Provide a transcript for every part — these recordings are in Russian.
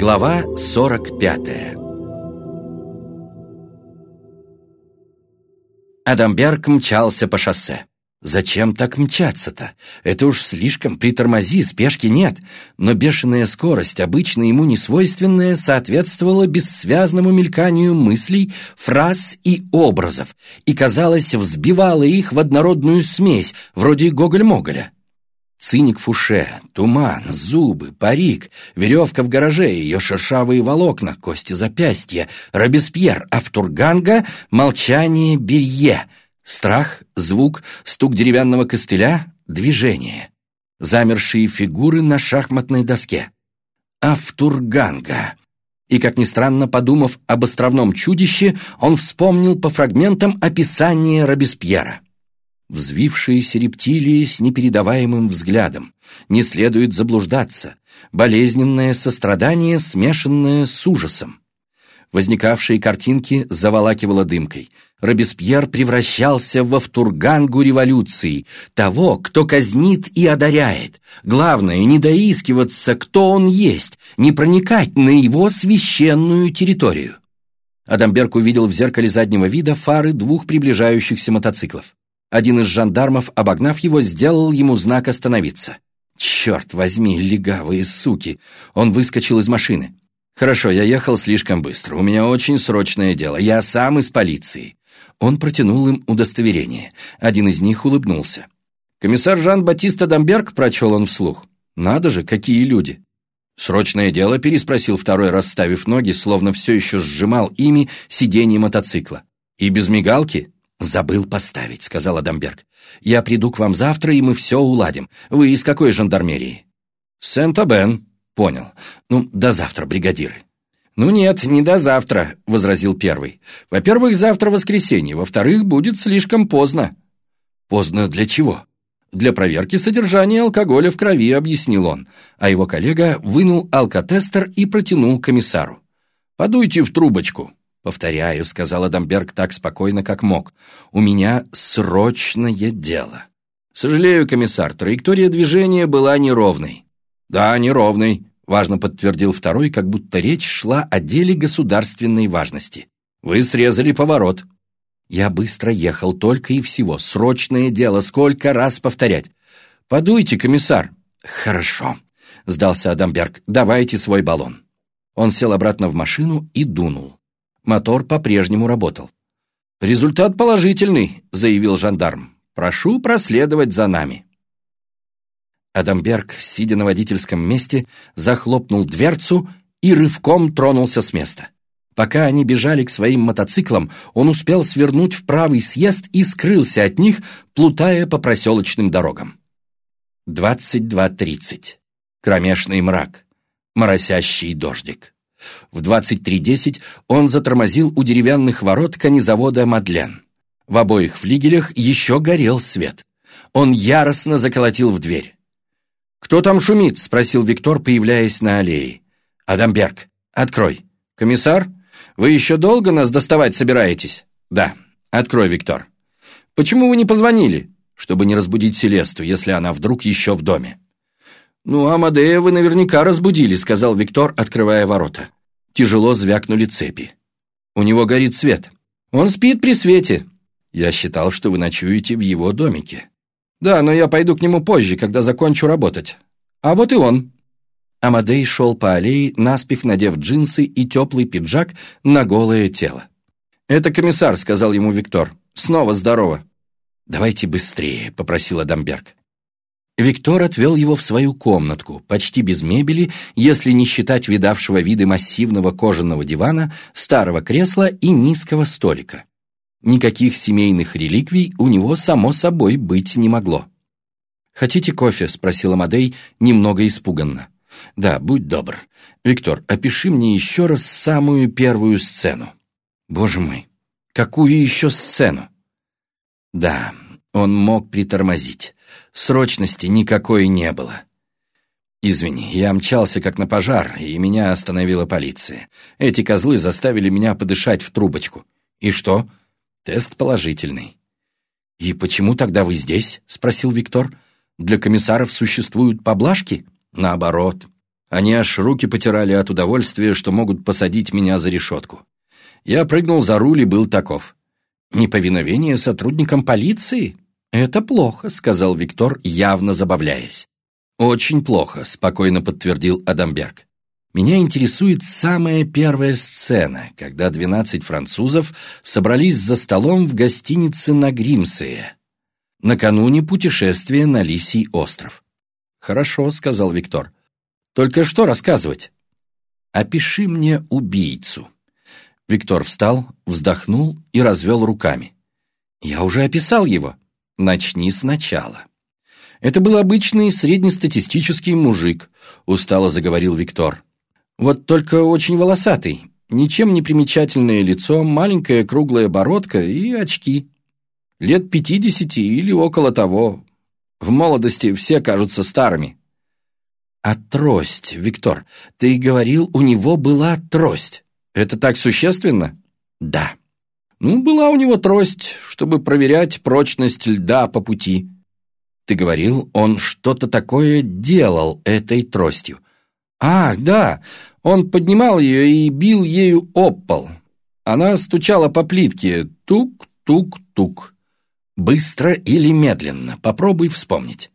Глава 45 Адамберг мчался по шоссе. Зачем так мчаться-то? Это уж слишком, притормози, спешки нет. Но бешеная скорость, обычно ему несвойственная, соответствовала бессвязному мельканию мыслей, фраз и образов, и, казалось, взбивала их в однородную смесь, вроде Гоголь-Моголя. Циник Фуше, туман, зубы, парик, веревка в гараже, ее шершавые волокна, кости запястья, Робеспьер, Автурганга, молчание Берье — Страх, звук, стук деревянного костыля, движение. Замершие фигуры на шахматной доске. Автурганга. И, как ни странно, подумав об островном чудище, он вспомнил по фрагментам описание Робеспьера. Взвившиеся рептилии с непередаваемым взглядом. Не следует заблуждаться. Болезненное сострадание, смешанное с ужасом. Возникавшие картинки заволакивало дымкой. Робеспьер превращался во втургангу революции, того, кто казнит и одаряет. Главное, не доискиваться, кто он есть, не проникать на его священную территорию. Адамберг увидел в зеркале заднего вида фары двух приближающихся мотоциклов. Один из жандармов, обогнав его, сделал ему знак остановиться. «Черт возьми, легавые суки!» Он выскочил из машины. «Хорошо, я ехал слишком быстро. У меня очень срочное дело. Я сам из полиции». Он протянул им удостоверение. Один из них улыбнулся. «Комиссар Жан-Батист Адамберг?» – прочел он вслух. «Надо же, какие люди!» «Срочное дело?» – переспросил второй, расставив ноги, словно все еще сжимал ими сиденье мотоцикла. «И без мигалки?» «Забыл поставить», – сказал Адамберг. «Я приду к вам завтра, и мы все уладим. Вы из какой жандармерии?» «Сент-Абен», «Понял. Ну, до завтра, бригадиры». «Ну нет, не до завтра», — возразил первый. «Во-первых, завтра воскресенье, во-вторых, будет слишком поздно». «Поздно для чего?» «Для проверки содержания алкоголя в крови», — объяснил он, а его коллега вынул алкотестер и протянул комиссару. «Подуйте в трубочку». «Повторяю», — сказал Адамберг так спокойно, как мог. «У меня срочное дело». «Сожалею, комиссар, траектория движения была неровной». «Да, неровной важно подтвердил второй, как будто речь шла о деле государственной важности. «Вы срезали поворот». Я быстро ехал только и всего. Срочное дело, сколько раз повторять. «Подуйте, комиссар». «Хорошо», — сдался Адамберг. «Давайте свой баллон». Он сел обратно в машину и дунул. Мотор по-прежнему работал. «Результат положительный», — заявил жандарм. «Прошу проследовать за нами». Адамберг, сидя на водительском месте, захлопнул дверцу и рывком тронулся с места. Пока они бежали к своим мотоциклам, он успел свернуть в правый съезд и скрылся от них, плутая по проселочным дорогам. 22.30. Кромешный мрак. Моросящий дождик. В 23.10 он затормозил у деревянных ворот конезавода «Мадлен». В обоих флигелях еще горел свет. Он яростно заколотил в дверь. «Кто там шумит?» — спросил Виктор, появляясь на аллее. «Адамберг, открой». «Комиссар, вы еще долго нас доставать собираетесь?» «Да, открой, Виктор». «Почему вы не позвонили?» «Чтобы не разбудить Селесту, если она вдруг еще в доме». «Ну, Амадея вы наверняка разбудили», — сказал Виктор, открывая ворота. Тяжело звякнули цепи. «У него горит свет. Он спит при свете». «Я считал, что вы ночуете в его домике». «Да, но я пойду к нему позже, когда закончу работать. А вот и он». Амадей шел по аллее, наспех надев джинсы и теплый пиджак на голое тело. «Это комиссар», — сказал ему Виктор. «Снова здорово». «Давайте быстрее», — попросил Адамберг. Виктор отвел его в свою комнатку, почти без мебели, если не считать видавшего виды массивного кожаного дивана, старого кресла и низкого столика. Никаких семейных реликвий у него, само собой, быть не могло. «Хотите кофе?» — спросила Мадей немного испуганно. «Да, будь добр. Виктор, опиши мне еще раз самую первую сцену». «Боже мой, какую еще сцену?» «Да, он мог притормозить. Срочности никакой не было». «Извини, я мчался как на пожар, и меня остановила полиция. Эти козлы заставили меня подышать в трубочку. И что? Тест положительный. «И почему тогда вы здесь?» — спросил Виктор. «Для комиссаров существуют поблажки?» «Наоборот. Они аж руки потирали от удовольствия, что могут посадить меня за решетку. Я прыгнул за руль и был таков. «Неповиновение сотрудникам полиции? Это плохо», — сказал Виктор, явно забавляясь. «Очень плохо», — спокойно подтвердил Адамберг. «Меня интересует самая первая сцена, когда двенадцать французов собрались за столом в гостинице на Гримсее, накануне путешествия на Лисий остров». «Хорошо», — сказал Виктор. «Только что рассказывать?» «Опиши мне убийцу». Виктор встал, вздохнул и развел руками. «Я уже описал его. Начни сначала». «Это был обычный среднестатистический мужик», — устало заговорил Виктор. «Вот только очень волосатый, ничем не примечательное лицо, маленькая круглая бородка и очки. Лет пятидесяти или около того. В молодости все кажутся старыми». «А трость, Виктор, ты говорил, у него была трость». Это так существенно? Да. Ну, была у него трость, чтобы проверять прочность льда по пути. Ты говорил, он что-то такое делал этой тростью. Ах, да, он поднимал ее и бил ею об пол. Она стучала по плитке тук-тук-тук. Быстро или медленно, попробуй вспомнить.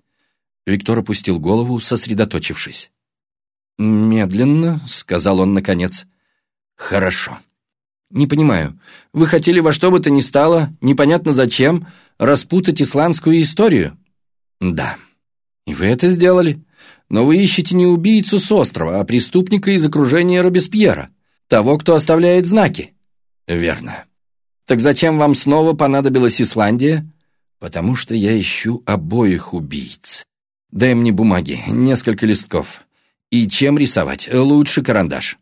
Виктор опустил голову, сосредоточившись. «Медленно», — сказал он наконец. Хорошо. Не понимаю, вы хотели во что бы то ни стало, непонятно зачем, распутать исландскую историю? Да. И вы это сделали. Но вы ищете не убийцу с острова, а преступника из окружения Робеспьера, того, кто оставляет знаки. Верно. Так зачем вам снова понадобилась Исландия? Потому что я ищу обоих убийц. Дай мне бумаги, несколько листков. И чем рисовать? Лучше карандаш.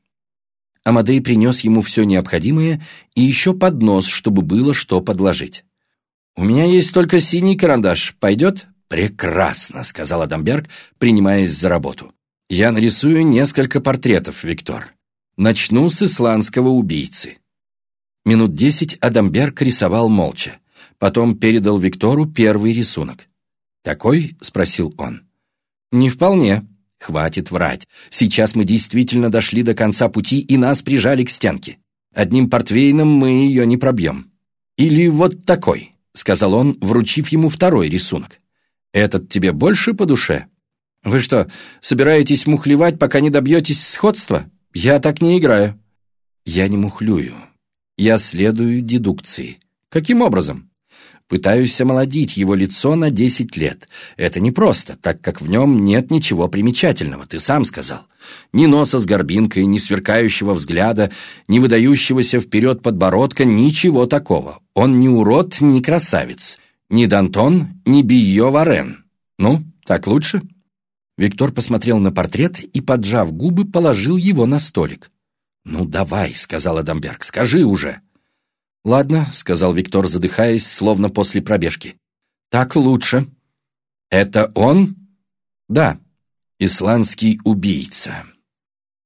Амадей принес ему все необходимое и еще поднос, чтобы было что подложить. «У меня есть только синий карандаш. Пойдет?» «Прекрасно», — сказал Адамберг, принимаясь за работу. «Я нарисую несколько портретов, Виктор. Начну с исландского убийцы». Минут десять Адамберг рисовал молча. Потом передал Виктору первый рисунок. «Такой?» — спросил он. «Не вполне», Хватит врать. Сейчас мы действительно дошли до конца пути, и нас прижали к стенке. Одним портвейном мы ее не пробьем. Или вот такой, сказал он, вручив ему второй рисунок. Этот тебе больше по душе? Вы что, собираетесь мухлевать, пока не добьетесь сходства? Я так не играю. Я не мухлюю. Я следую дедукции. Каким образом? Пытаюсь омолодить его лицо на десять лет. Это непросто, так как в нем нет ничего примечательного, ты сам сказал. Ни носа с горбинкой, ни сверкающего взгляда, ни выдающегося вперед подбородка, ничего такого. Он не урод, не красавец. Ни Дантон, ни Био Варен. Ну, так лучше?» Виктор посмотрел на портрет и, поджав губы, положил его на столик. «Ну, давай», — сказал Адамберг, — «скажи уже». «Ладно», — сказал Виктор, задыхаясь, словно после пробежки. «Так лучше». «Это он?» «Да, исландский убийца».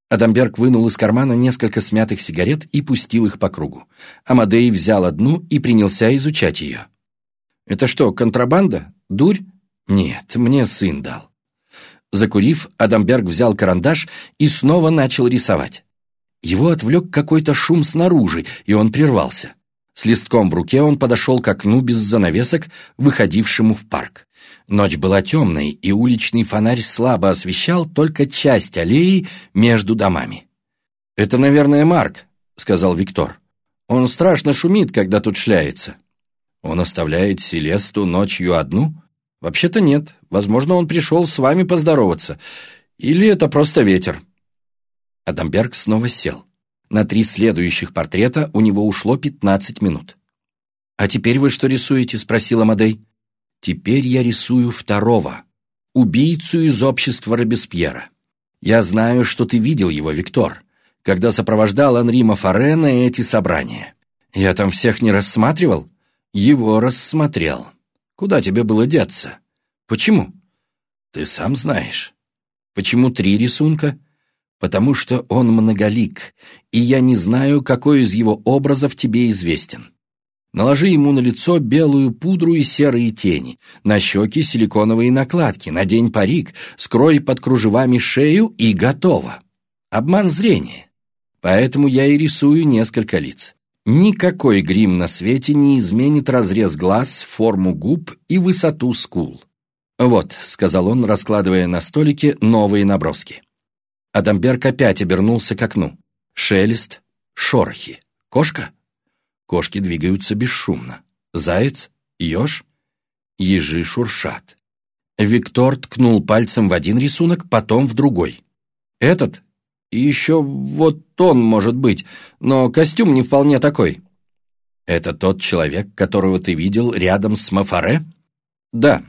Адамберг вынул из кармана несколько смятых сигарет и пустил их по кругу. Амадей взял одну и принялся изучать ее. «Это что, контрабанда? Дурь?» «Нет, мне сын дал». Закурив, Адамберг взял карандаш и снова начал рисовать. Его отвлек какой-то шум снаружи, и он прервался. С листком в руке он подошел к окну без занавесок, выходившему в парк. Ночь была темной, и уличный фонарь слабо освещал только часть аллеи между домами. «Это, наверное, Марк», — сказал Виктор. «Он страшно шумит, когда тут шляется». «Он оставляет Селесту ночью одну?» «Вообще-то нет. Возможно, он пришел с вами поздороваться. Или это просто ветер». Адамберг снова сел. На три следующих портрета у него ушло 15 минут. «А теперь вы что рисуете?» — спросила Мадей. «Теперь я рисую второго, убийцу из общества Робеспьера. Я знаю, что ты видел его, Виктор, когда сопровождал Анри Мафаре на эти собрания. Я там всех не рассматривал? Его рассмотрел. Куда тебе было деться? Почему? Ты сам знаешь. Почему три рисунка? Потому что он многолик, и я не знаю, какой из его образов тебе известен. Наложи ему на лицо белую пудру и серые тени, на щеки силиконовые накладки, надень парик, скрой под кружевами шею и готово. Обман зрения. Поэтому я и рисую несколько лиц. Никакой грим на свете не изменит разрез глаз, форму губ и высоту скул. «Вот», — сказал он, раскладывая на столике новые наброски. Адамберг опять обернулся к окну. Шелест, шорохи. Кошка? Кошки двигаются бесшумно. Заяц? Еж? Ежи шуршат. Виктор ткнул пальцем в один рисунок, потом в другой. «Этот? И еще вот он, может быть, но костюм не вполне такой». «Это тот человек, которого ты видел рядом с Мафаре?» «Да.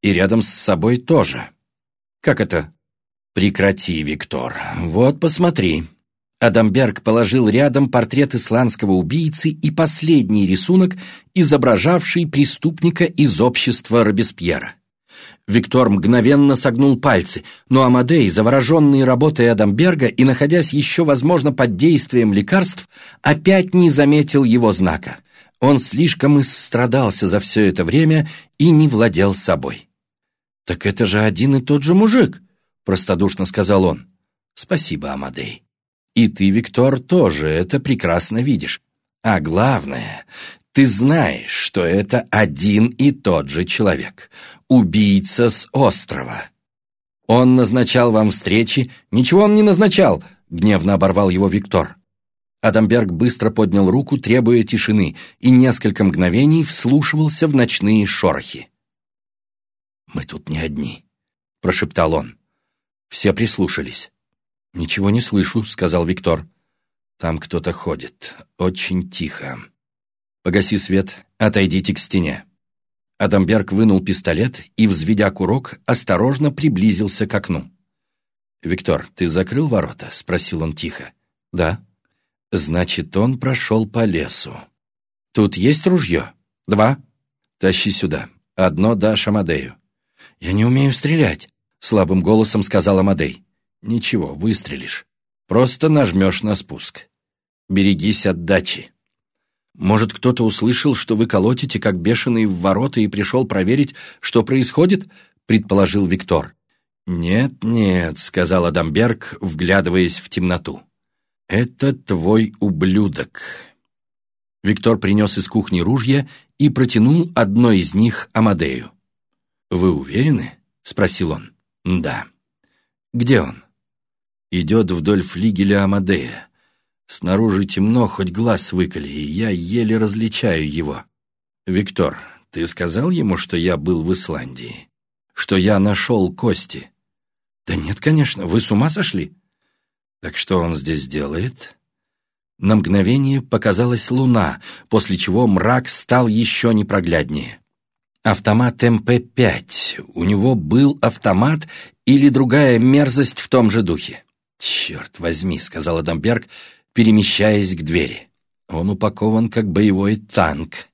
И рядом с собой тоже». «Как это?» «Прекрати, Виктор. Вот посмотри». Адамберг положил рядом портрет исландского убийцы и последний рисунок, изображавший преступника из общества Робеспьера. Виктор мгновенно согнул пальцы, но Амадей, завороженный работой Адамберга и находясь еще, возможно, под действием лекарств, опять не заметил его знака. Он слишком истрадался за все это время и не владел собой. «Так это же один и тот же мужик», — простодушно сказал он. «Спасибо, Амадей. И ты, Виктор, тоже это прекрасно видишь. А главное, ты знаешь, что это один и тот же человек, убийца с острова. Он назначал вам встречи? Ничего он не назначал, гневно оборвал его Виктор. Адамберг быстро поднял руку, требуя тишины, и несколько мгновений вслушивался в ночные шорохи. «Мы тут не одни», — прошептал он. Все прислушались. «Ничего не слышу», — сказал Виктор. «Там кто-то ходит. Очень тихо. Погаси свет, отойдите к стене». Адамберг вынул пистолет и, взведя курок, осторожно приблизился к окну. «Виктор, ты закрыл ворота?» — спросил он тихо. «Да». «Значит, он прошел по лесу. Тут есть ружье?» «Два». «Тащи сюда. Одно дашь Амадею». «Я не умею стрелять», — слабым голосом сказал Амадей. «Ничего, выстрелишь. Просто нажмешь на спуск. Берегись отдачи». Может, кто-то услышал, что вы колотите, как бешеный в ворота, и пришел проверить, что происходит?» — предположил Виктор. «Нет, нет», — сказал Адамберг, вглядываясь в темноту. «Это твой ублюдок». Виктор принес из кухни ружья и протянул одно из них Амадею. «Вы уверены?» — спросил он. «Да». «Где он?» «Идет вдоль флигеля Амадея. Снаружи темно, хоть глаз выколи, и я еле различаю его. «Виктор, ты сказал ему, что я был в Исландии? Что я нашел кости?» «Да нет, конечно, вы с ума сошли?» «Так что он здесь делает?» На мгновение показалась луна, после чего мрак стал еще непрогляднее. Автомат МП-5. У него был автомат или другая мерзость в том же духе. «Черт возьми», — сказал Адамберг, перемещаясь к двери. Он упакован как боевой танк.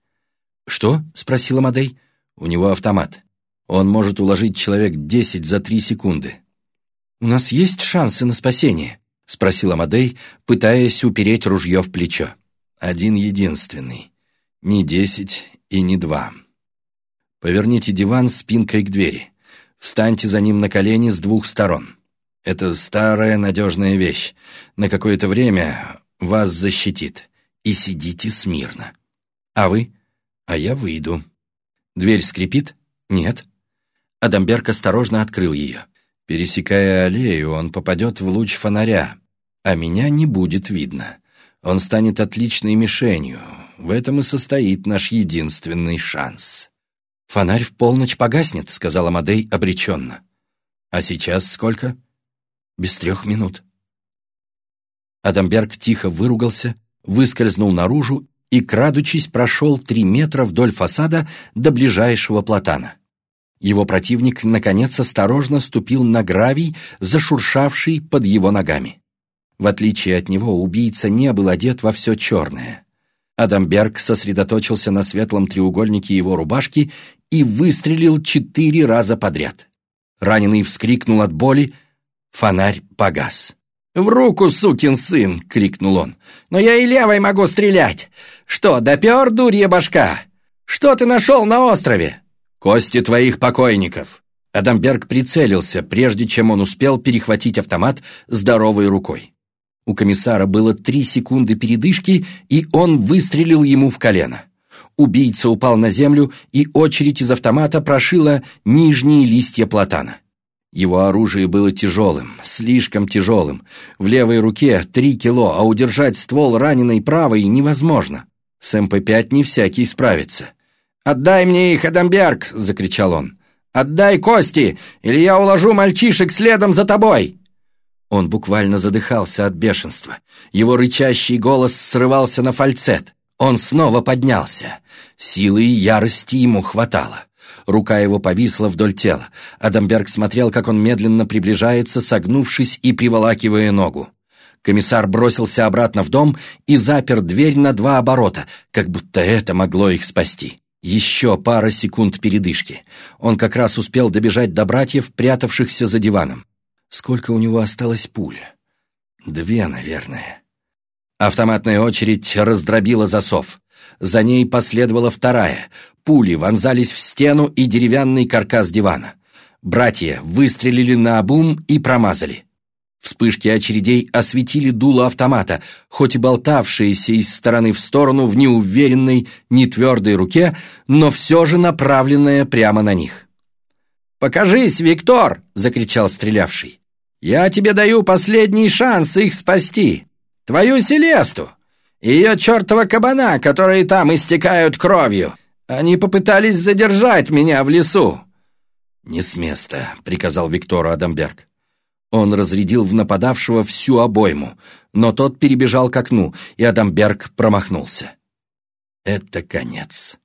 «Что?» — спросила Мадей. «У него автомат. Он может уложить человек десять за три секунды». «У нас есть шансы на спасение?» — спросила Мадей, пытаясь упереть ружье в плечо. «Один единственный. Не десять и не два. Поверните диван спинкой к двери. Встаньте за ним на колени с двух сторон. Это старая надежная вещь. На какое-то время вас защитит. И сидите смирно. А вы? А я выйду. Дверь скрипит? Нет. Адамберг осторожно открыл ее. Пересекая аллею, он попадет в луч фонаря, а меня не будет видно. Он станет отличной мишенью. В этом и состоит наш единственный шанс. «Фонарь в полночь погаснет», — сказала Мадей обреченно. «А сейчас сколько?» без трех минут. Адамберг тихо выругался, выскользнул наружу и, крадучись, прошел три метра вдоль фасада до ближайшего платана. Его противник, наконец, осторожно ступил на гравий, зашуршавший под его ногами. В отличие от него, убийца не был одет во все черное. Адамберг сосредоточился на светлом треугольнике его рубашки и выстрелил четыре раза подряд. Раненый вскрикнул от боли, Фонарь погас. «В руку, сукин сын!» — крикнул он. «Но я и левой могу стрелять! Что, допер, дурья башка? Что ты нашел на острове?» «Кости твоих покойников!» Адамберг прицелился, прежде чем он успел перехватить автомат здоровой рукой. У комиссара было три секунды передышки, и он выстрелил ему в колено. Убийца упал на землю, и очередь из автомата прошила нижние листья платана. Его оружие было тяжелым, слишком тяжелым. В левой руке три кило, а удержать ствол раненой правой невозможно. С МП-5 не всякий справится. «Отдай мне их, Адамберг!» — закричал он. «Отдай кости, или я уложу мальчишек следом за тобой!» Он буквально задыхался от бешенства. Его рычащий голос срывался на фальцет. Он снова поднялся. Силы и ярости ему хватало. Рука его повисла вдоль тела. Адамберг смотрел, как он медленно приближается, согнувшись и приволакивая ногу. Комиссар бросился обратно в дом и запер дверь на два оборота, как будто это могло их спасти. Еще пара секунд передышки. Он как раз успел добежать до братьев, прятавшихся за диваном. Сколько у него осталось пуль? Две, наверное. Автоматная очередь раздробила засов. За ней последовала вторая. Пули вонзались в стену и деревянный каркас дивана. Братья выстрелили на обум и промазали. Вспышки очередей осветили дуло автомата, хоть и болтавшиеся из стороны в сторону в неуверенной, нетвердой руке, но все же направленное прямо на них. «Покажись, Виктор!» — закричал стрелявший. «Я тебе даю последний шанс их спасти. Твою Селесту! Ее чертова кабана, которые там истекают кровью! Они попытались задержать меня в лесу!» «Не с места», — приказал Виктору Адамберг. Он разрядил в нападавшего всю обойму, но тот перебежал к окну, и Адамберг промахнулся. «Это конец.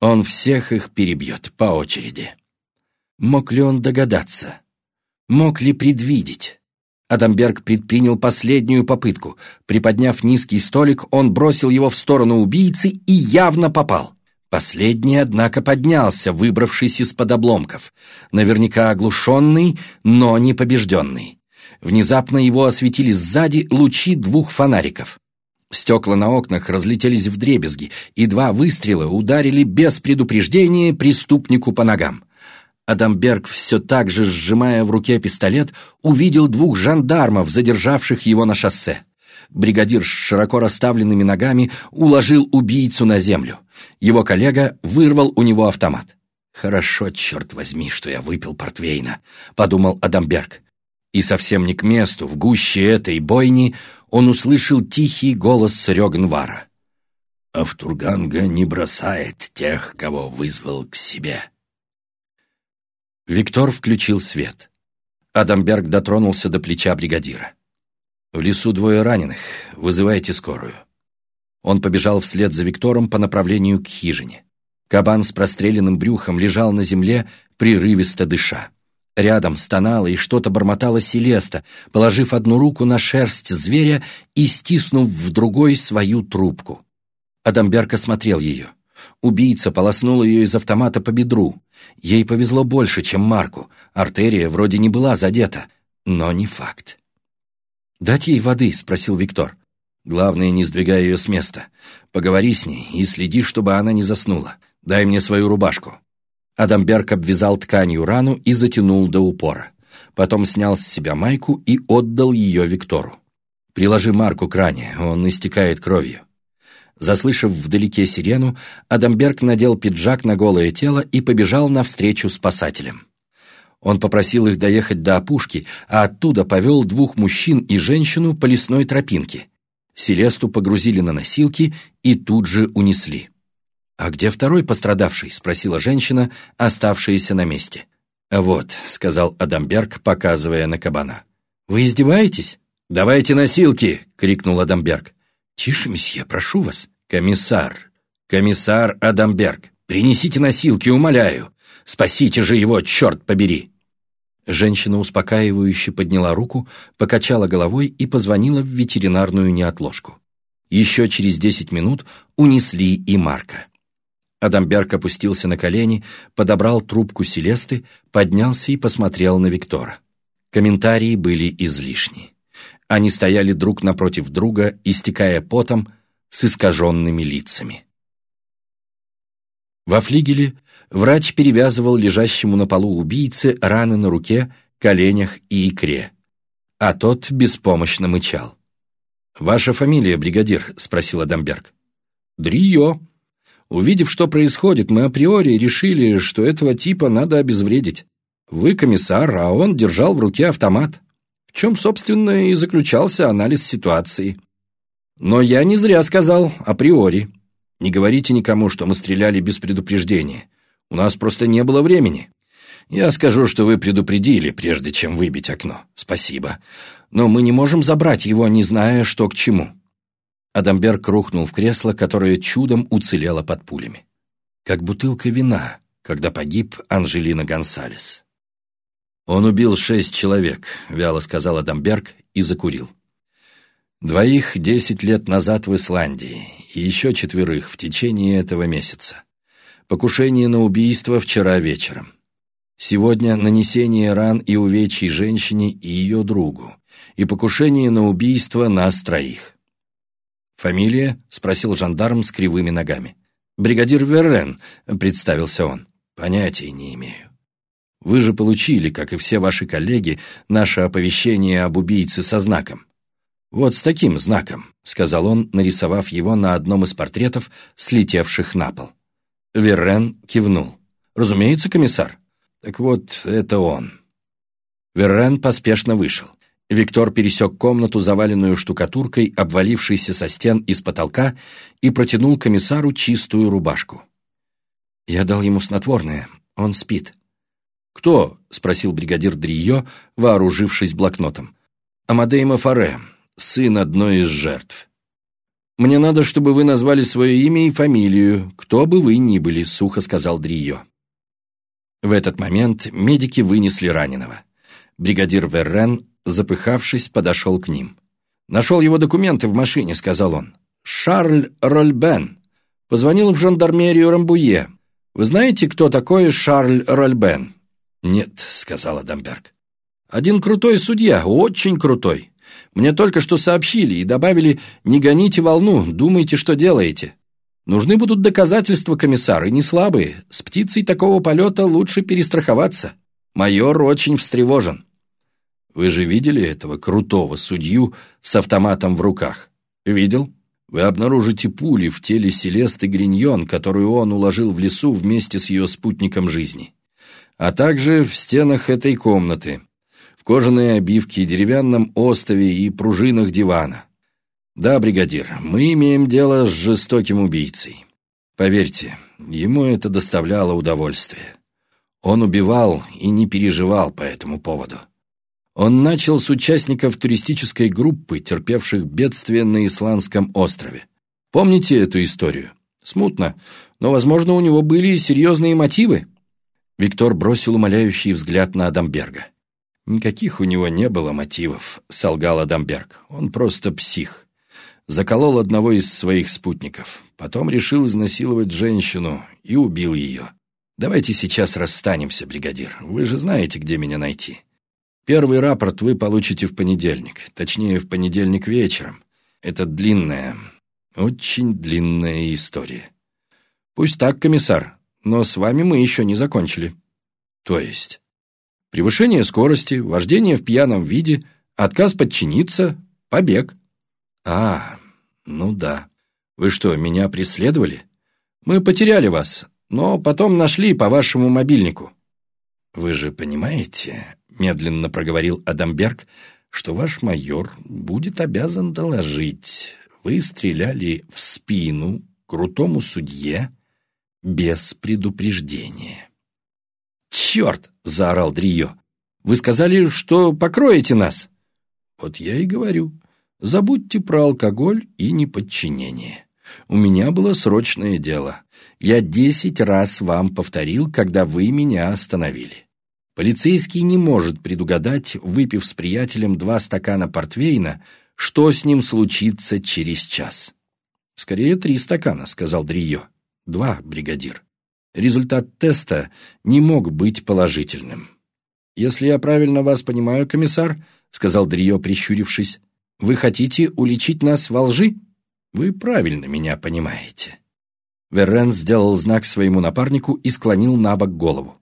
Он всех их перебьет по очереди». Мог ли он догадаться? Мог ли предвидеть? Адамберг предпринял последнюю попытку. Приподняв низкий столик, он бросил его в сторону убийцы и явно попал. Последний, однако, поднялся, выбравшись из-под обломков. Наверняка оглушенный, но не побежденный. Внезапно его осветили сзади лучи двух фонариков. Стекла на окнах разлетелись в дребезги, и два выстрела ударили без предупреждения преступнику по ногам. Адамберг, все так же сжимая в руке пистолет, увидел двух жандармов, задержавших его на шоссе. Бригадир с широко расставленными ногами уложил убийцу на землю. Его коллега вырвал у него автомат. «Хорошо, черт возьми, что я выпил портвейна», — подумал Адамберг. И совсем не к месту, в гуще этой бойни, он услышал тихий голос Рёгнвара. «Автурганга не бросает тех, кого вызвал к себе». Виктор включил свет. Адамберг дотронулся до плеча бригадира. «В лесу двое раненых. Вызывайте скорую». Он побежал вслед за Виктором по направлению к хижине. Кабан с простреленным брюхом лежал на земле, прерывисто дыша. Рядом стонала и что-то бормотала Селеста, положив одну руку на шерсть зверя и стиснув в другой свою трубку. Адамберг осмотрел ее. Убийца полоснул ее из автомата по бедру. Ей повезло больше, чем Марку. Артерия вроде не была задета, но не факт. «Дать ей воды?» — спросил Виктор. «Главное, не сдвигай ее с места. Поговори с ней и следи, чтобы она не заснула. Дай мне свою рубашку». Адамберг обвязал тканью рану и затянул до упора. Потом снял с себя майку и отдал ее Виктору. «Приложи Марку к ране, он истекает кровью». Заслышав вдалеке сирену, Адамберг надел пиджак на голое тело и побежал навстречу спасателям. Он попросил их доехать до опушки, а оттуда повел двух мужчин и женщину по лесной тропинке. Селесту погрузили на носилки и тут же унесли. «А где второй пострадавший?» — спросила женщина, оставшаяся на месте. «Вот», — сказал Адамберг, показывая на кабана. «Вы издеваетесь?» «Давайте носилки!» — крикнул Адамберг. «Тише, месье, прошу вас». «Комиссар, комиссар Адамберг, принесите носилки, умоляю. Спасите же его, черт побери!» Женщина успокаивающе подняла руку, покачала головой и позвонила в ветеринарную неотложку. Еще через десять минут унесли и Марка. Адамберг опустился на колени, подобрал трубку Селесты, поднялся и посмотрел на Виктора. Комментарии были излишни. Они стояли друг напротив друга, истекая потом, с искаженными лицами. Во флигеле врач перевязывал лежащему на полу убийце раны на руке, коленях и икре, а тот беспомощно мычал. «Ваша фамилия, бригадир?» — спросил Адамберг. «Дрио. Увидев, что происходит, мы априори решили, что этого типа надо обезвредить. Вы комиссар, а он держал в руке автомат. В чем, собственно, и заключался анализ ситуации. Но я не зря сказал априори. Не говорите никому, что мы стреляли без предупреждения. У нас просто не было времени. Я скажу, что вы предупредили, прежде чем выбить окно. Спасибо. Но мы не можем забрать его, не зная, что к чему. Адамберг рухнул в кресло, которое чудом уцелело под пулями. Как бутылка вина, когда погиб Анжелина Гонсалес. «Он убил шесть человек», — вяло сказал Адамберг и закурил. «Двоих десять лет назад в Исландии, и еще четверых в течение этого месяца. Покушение на убийство вчера вечером. Сегодня нанесение ран и увечий женщине и ее другу, и покушение на убийство нас троих. «Фамилия?» — спросил жандарм с кривыми ногами. «Бригадир Веррен», — представился он. «Понятия не имею». «Вы же получили, как и все ваши коллеги, наше оповещение об убийце со знаком». «Вот с таким знаком», — сказал он, нарисовав его на одном из портретов, слетевших на пол. Веррен кивнул. «Разумеется, комиссар». «Так вот, это он». Веррен поспешно вышел. Виктор пересек комнату, заваленную штукатуркой, обвалившейся со стен и с потолка, и протянул комиссару чистую рубашку. «Я дал ему снотворное. Он спит». «Кто?» — спросил бригадир Дрио, вооружившись блокнотом. «Амадей Мафаре, сын одной из жертв». «Мне надо, чтобы вы назвали свое имя и фамилию, кто бы вы ни были», — сухо сказал Дрио. В этот момент медики вынесли раненого. Бригадир Веррен запыхавшись, подошел к ним. «Нашел его документы в машине», — сказал он. «Шарль Рольбен. Позвонил в жандармерию Рамбуе. Вы знаете, кто такой Шарль Рольбен?» «Нет», — сказал Адамберг. «Один крутой судья, очень крутой. Мне только что сообщили и добавили «не гоните волну, думайте, что делаете». Нужны будут доказательства, комиссар, и не слабые. С птицей такого полета лучше перестраховаться. Майор очень встревожен. Вы же видели этого крутого судью с автоматом в руках? Видел? Вы обнаружите пули в теле Селесты Гриньон, которую он уложил в лесу вместе с ее спутником жизни. А также в стенах этой комнаты, в кожаной обивке, деревянном остове и пружинах дивана. Да, бригадир, мы имеем дело с жестоким убийцей. Поверьте, ему это доставляло удовольствие. Он убивал и не переживал по этому поводу. Он начал с участников туристической группы, терпевших бедствие на Исландском острове. Помните эту историю? Смутно, но, возможно, у него были серьезные мотивы. Виктор бросил умоляющий взгляд на Адамберга. «Никаких у него не было мотивов», — солгал Адамберг. «Он просто псих. Заколол одного из своих спутников. Потом решил изнасиловать женщину и убил ее. Давайте сейчас расстанемся, бригадир. Вы же знаете, где меня найти». Первый рапорт вы получите в понедельник, точнее, в понедельник вечером. Это длинная, очень длинная история. Пусть так, комиссар, но с вами мы еще не закончили. То есть? Превышение скорости, вождение в пьяном виде, отказ подчиниться, побег. А, ну да. Вы что, меня преследовали? Мы потеряли вас, но потом нашли по вашему мобильнику. Вы же понимаете, медленно проговорил Адамберг, что ваш майор будет обязан доложить. Вы стреляли в спину крутому судье без предупреждения. «Черт!» — заорал Дрио. «Вы сказали, что покроете нас!» «Вот я и говорю. Забудьте про алкоголь и неподчинение. У меня было срочное дело. Я десять раз вам повторил, когда вы меня остановили. Полицейский не может предугадать, выпив с приятелем два стакана портвейна, что с ним случится через час. «Скорее три стакана», — сказал Дрио. «Два, бригадир». Результат теста не мог быть положительным. «Если я правильно вас понимаю, комиссар», — сказал Дрио, прищурившись, Вы хотите уличить нас во лжи? Вы правильно меня понимаете». Веррен сделал знак своему напарнику и склонил на бок голову.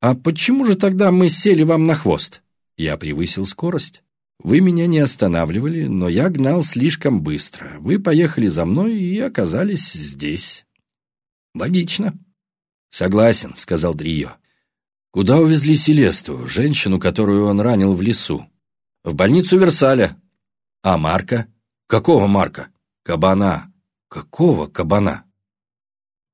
«А почему же тогда мы сели вам на хвост?» «Я превысил скорость. Вы меня не останавливали, но я гнал слишком быстро. Вы поехали за мной и оказались здесь». «Логично». «Согласен», — сказал Дрио. «Куда увезли Селесту, женщину, которую он ранил в лесу?» «В больницу Версаля». «А Марка?» «Какого Марка?» «Кабана». «Какого кабана?»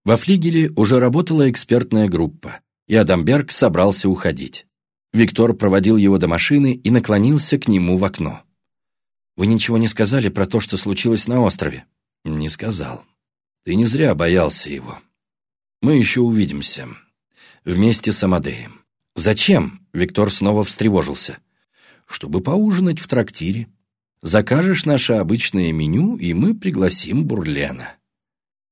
Во флигеле уже работала экспертная группа, и Адамберг собрался уходить. Виктор проводил его до машины и наклонился к нему в окно. «Вы ничего не сказали про то, что случилось на острове?» «Не сказал. Ты не зря боялся его. Мы еще увидимся. Вместе с Амадеем». «Зачем?» — Виктор снова встревожился. «Чтобы поужинать в трактире. Закажешь наше обычное меню, и мы пригласим Бурлена».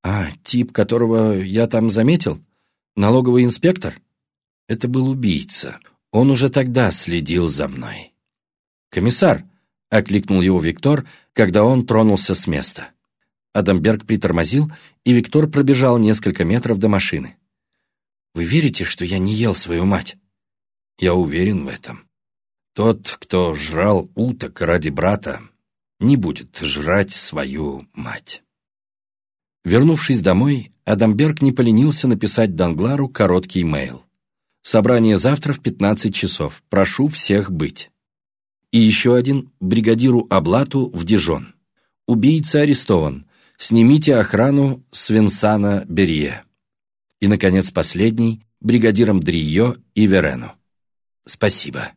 «А, тип, которого я там заметил? Налоговый инспектор?» «Это был убийца. Он уже тогда следил за мной». «Комиссар!» — окликнул его Виктор, когда он тронулся с места. Адамберг притормозил, и Виктор пробежал несколько метров до машины. «Вы верите, что я не ел свою мать?» «Я уверен в этом. Тот, кто жрал уток ради брата, не будет жрать свою мать». Вернувшись домой, Адамберг не поленился написать Данглару короткий мейл. «Собрание завтра в 15 часов. Прошу всех быть». И еще один бригадиру Аблату в Дижон. «Убийца арестован. Снимите охрану Свенсана Берье». И, наконец, последний бригадирам Дрио и Верену. «Спасибо».